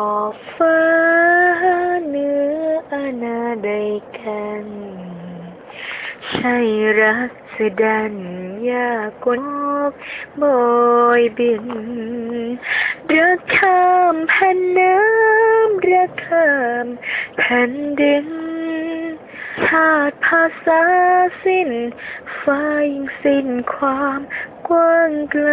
อบฟ้าเนื้ออาณาใดกัน ใช่รักสดันยากกนกบอยบินรักข้ามแผ่นน้ำรักข้ามแผ่นดินชาติภาษาสิ้น ฟ้ายิ่งสิ้นความกว้างไกล